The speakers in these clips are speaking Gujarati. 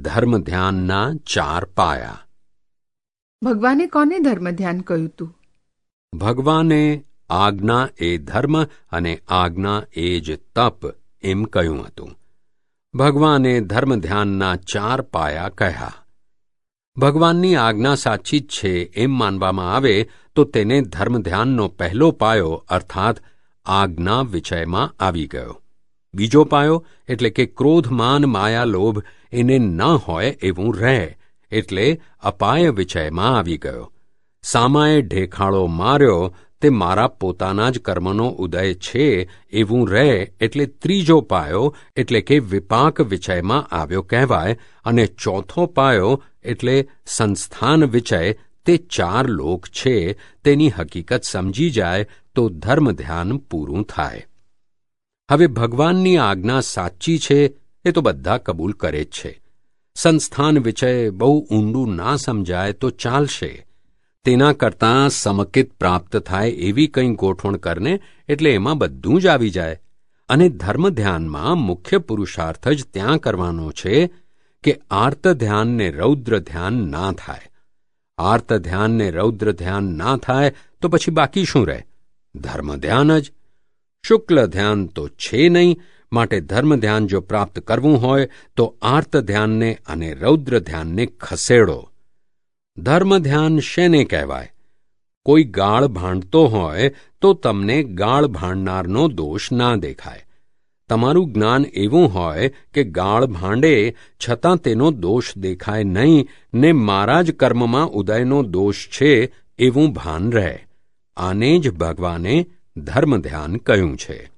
ધર્મ ધ્યાનના ચાર પાયા. ભગવાને કોને ધર્મ ધ્યાન કહ્યું તું? ભગવાને આજ્ઞા એ ધર્મ અને આજ્ઞા એ જ તપ એમ કહ્યું હતું. ભગવાને ધર્મ ધ્યાનના ચાર પાયા કહ્યા. ભગવાનની આજ્ઞા સાચી જ છે એમ માનવામાં આવે તો તેને ધર્મ ધ્યાનનો પહેલો પાયો અર્થાત આજ્ઞા વિષયમાં આવી ગયો. બીજો પાયો એટલે કે ક્રોધ માન માયા લોભ એને ન હોય એવું રહે, એટલે અપાય વિષયમાં આવી ગયો. સામાએ ઢેખાળો માર્યો, તે મારા પોતાના જ કર્મનો ઉદય છે એવું રહે, એટલે ત્રીજો પાયો એટલે કે વિપાક વિષયમાં આવ્યો કહેવાય, અને ચોથો પાયો એટલે સંસ્થાન વિષય તે ચાર લોક છે, તેની હકીકત સમજી જાય તો ધર્મ ધ્યાન પૂરું થાય. હવે ભગવાનની આજ્ઞા સાચી છે એ તો બધા કબૂલ કરે જ છે. સંસ્થાન વિષય બહુ ઊંડું ના સમજાય તો ચાલશે. તેના કરતાં સમકિત પ્રાપ્ત થાય એવી કંઈ ગોઠવણ કરને એટલે એમાં બધું જ આવી જાય. અને ધર્મ ધ્યાનમાં મુખ્ય પુરુષાર્થ જ ત્યાં કરવાનો છે કે આર્ત ધ્યાનને રૌદ્ર ધ્યાન ના થાય. આર્ત ધ્યાનને રૌદ્ર ધ્યાન ના થાય તો પછી બાકી શું રહે? ધર્મ ધ્યાન જ. શુક્લ ધ્યાન તો છે નહીં, માટે ધર્મ ધ્યાન જો પ્રાપ્ત કરવું હોય, તો આર્ત ધ્યાનને અને રૌદ્ર ધ્યાનને ખસેડો. ધર્મ ધ્યાન શેને કહેવાય? કોઈ ગાળ ભાંડતો હોય, તો તમને ગાળ ભાંડનારનો દોષ ના દેખાય. તમારું જ્ઞાન એવું હોય કે ગાળ ભાંડે, છતાં તેનો દોષ દેખાય નહીં, ને મારા જ કર્મમાં ઉદયનો દોષ છે, એવું ભાન રહે. આને જ ભગવાને ધર્મ ધ્યાન કહ્યું છે?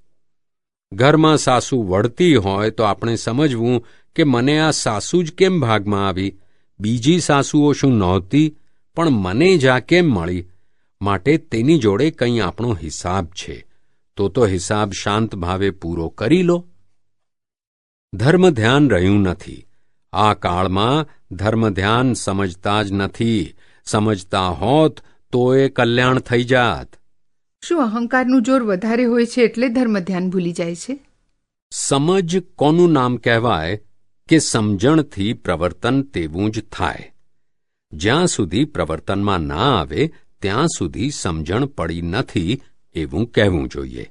ઘરમાં સાસુ વળતી હોય તો આપણે સમજવું કે મને આ સાસુ જ કેમ ભાગમાં આવી? બીજી સાસુઓ શું નહોતી? પણ મને જ આ કેમ મળી? માટે તેની જોડે કંઈ આપણો હિસાબ છે. તો તો હિસાબ શાંત ભાવે પૂરો કરી લો. ધર્મ ધ્યાન રહ્યું નથી. આ કાળમાં ધર્મ ધ્યાન સમજતા જ નથી. સમજતા હોત તો એ કલ્યાણ થઈ જાત. શું અહંકારનું જોર વધારે હોય છે એટલે ધર્મ ધ્યાન ભૂલી જાય છે? સમજ કોનું નામ કહેવાય કે સમજણથી પ્રવર્તન તેવું જ થાય. જ્યાં સુધી પ્રવર્તનમાં ના આવે, ત્યાં સુધી સમજણ પડી નથી એવું કહેવું જોઈએ.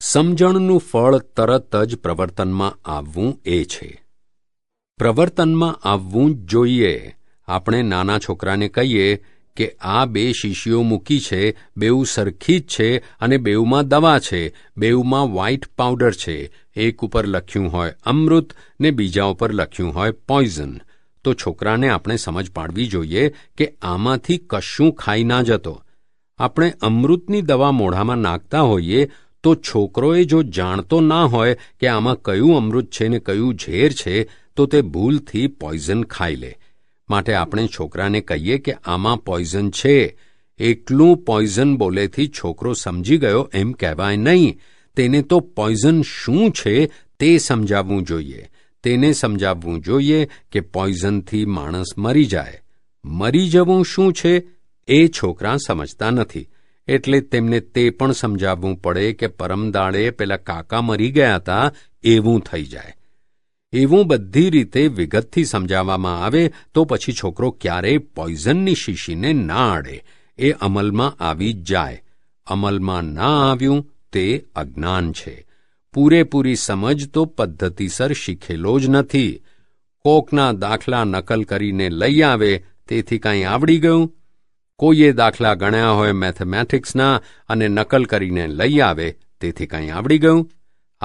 સમજણનું ફળ તરત જ પ્રવર્તનમાં આવવું એ છે. પ્રવર્તનમાં આવવું જ જોઈએ. આપણે નાના છોકરાને કહીએ કે આ બે શીશીઓ મૂકી છે, બેઉ સરખી જ છે અને બેઉમાં દવા છે, બેઉમાં વ્હાઇટ પાવડર છે, એક ઉપર લખ્યું હોય અમૃત ને બીજા ઉપર લખ્યું હોય પોઈઝન. તો છોકરાને આપણે સમજ પાડવી જોઈએ કે આમાંથી કશું ખાઈ ના જતો. આપણે અમૃતની દવા મોઢામાં નાખતા હોઈએ તો છોકરોએ જો જાણતો ના હોય કે આમાં કયું અમૃત છે ને કયું ઝેર છે, તો તે ભૂલથી પોઈઝન ખાઈ લે. માટે આપણે છોકરાને કહીએ કે આમાં પોઈઝન છે. એકલું પોઈઝન બોલેથી છોકરો સમજી ગયો, એમ કહેવાય નહીં. તેને તો પોઈઝન શું છે તે સમજાવવું જોઈએ. તેને સમજાવવું જોઈએ કે પોઈઝનથી માણસ મરી જાય. મરી જવું શું છે એ છોકરા સમજતા નથી. એટલે તેમને તે પણ સમજાવવું પડે કે પરમદાળે પેલા કાકા મરી ગયા હતા, એવું થઈ જાય. એવું બધી રીતે વિગતથી સમજાવવામાં આવે તો પછી છોકરો ક્યારેય પોઈઝનની શીશીને ના અડે. એ અમલમાં આવી જાય. અમલમાં ના આવ્યું તે અજ્ઞાન છે. પૂરેપૂરી સમજ તો પદ્ધતિસર શીખેલો જ નથી. કોકના દાખલા નકલ કરીને લઈ આવે તેથી કાંઈ આવડી ગયું? કોઈએ દાખલા ગણ્યા હોય મેથેમેટિક્સના અને નકલ કરીને લઈ આવે તેથી કાંઈ આવડી ગયું?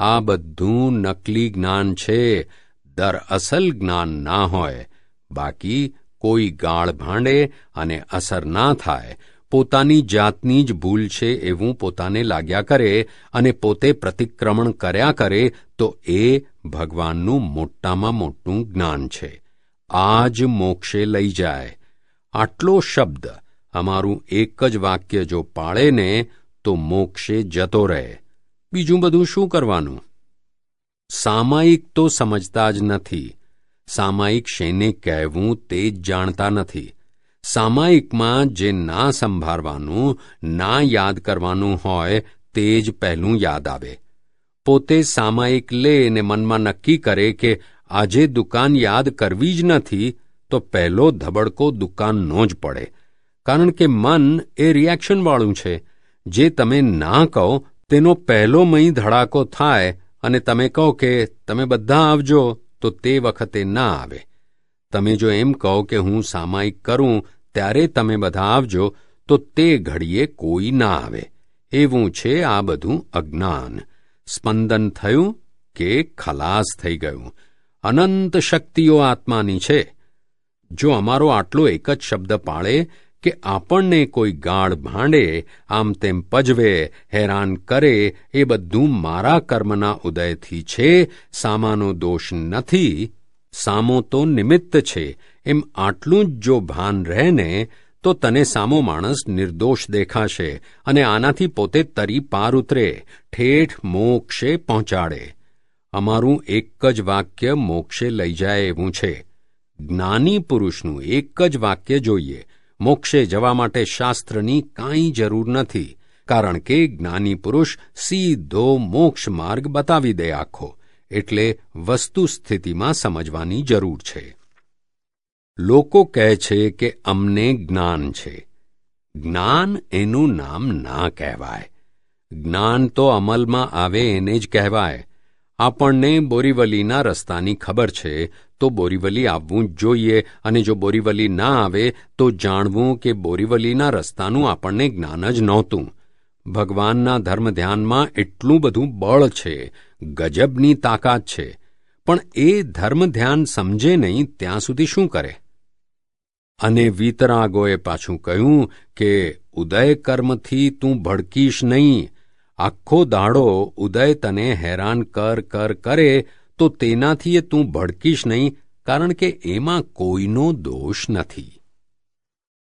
આ બધું નકલી જ્ઞાન છે દરઅસલ જ્ઞાન ના હોય. બાકી કોઈ ગાળ ભાંડે અને અસર ના થાય. પોતાની જાતની જ ભૂલ છે એવું પોતાને લાગ્યા કરે અને પોતે પ્રતિક્રમણ કર્યા કરે તો એ ભગવાનનું મોટામાં મોટું જ્ઞાન છે. આ જ મોક્ષે લઈ જાય. આટલો શબ્દ, અમારું એક જ વાક્ય જો પાળે ને તો મોક્ષે જતો રહે. બીજું બધું શું કરવાનું? સામાયિક તો સમજતા જ નથી. સામાયિક શેને કહેવું તે જ જાણતા નથી. સામાયિકમાં જે ના સંભાળવાનું, ના યાદ કરવાનું હોય તે જ પહેલું યાદ આવે. પોતે સામાયિક લે ને મનમાં નક્કી કરે કે આજે દુકાન યાદ કરવી જ નથી, તો પહેલો ધબડકો દુકાનનો જ પડે. કારણ કે મન એ રિએક્શનવાળું છે. જે તમે ના કહો તેનો પહેલો મહી ધડાકો થાય અને તમે કહો કે તમે બધા આવજો, તો તે વખતે ના આવે. તમે જો એમ કહો કે હું સામાયિક કરું, ત્યારે તમે બધા આવજો, તો તે ઘડીએ કોઈ ના આવે. એવું છે આ બધું અજ્ઞાન. સ્પંદન થયું કે ખલાસ થઈ ગયું. અનંત શક્તિઓ આત્માની છે. જો અમારો આટલો એક જ શબ્દ પાળે કે આપણને કોઈ ગાળ ભાંડે, આમ તેમ પજવે, હેરાન કરે, એ બધું મારા કર્મના ઉદયથી છે, સામાનો દોષ નથી, સામો તો નિમિત્ત છે, એમ આટલું જ જો ભાન રહેને, તો તને સામો માણસ નિર્દોષ દેખાશે, અને આનાથી પોતે તરી પાર ઉતરે, ઠેઠ મોક્ષે પહોંચાડે. અમારું એક જ વાક્ય મોક્ષે લઈ જાય એવું છે. જ્ઞાની પુરુષનું એક જ વાક્ય જોઈએ મોક્ષે જવા માટે શાસ્ત્રની કાંઈ જરૂર નથી, કારણ કે જ્ઞાની પુરુષ સીધો મોક્ષ માર્ગ બતાવી દે આખો, એટલે વસ્તુ સ્થિતિમાં સમજવાની જરૂર છે. લોકો કહે છે કે અમને જ્ઞાન છે. જ્ઞાન એનું નામ ના કહેવાય. જ્ઞાન તો અમલમાં આવે એને જ કહેવાય આપણને બોરીવલીના રસ્તાની ખબર છે, તો બોરીવલી આવવું જ જોઈએ, અને જો બોરીવલી ના આવે, તો જાણવું કે બોરીવલીના રસ્તાનું આપણને જ્ઞાન જ નહોતું. ભગવાનના ધર્મ ધ્યાનમાં એટલું બધું બળ છે, ગજબની તાકાત છે, પણ એ ધર્મ ધ્યાન સમજે નહીં ત્યાં સુધી શું કરે? અને વીતરાગોએ પાછું કહ્યું કે ઉદય કર્મથી તું ભડકીશ નહીં આખો દાડો ઉદય તને હેરાન કર કર, કરે, તો તેનાથી તું ભડકીશ નહીં, કારણ કે એમાં કોઈનો દોષ નથી.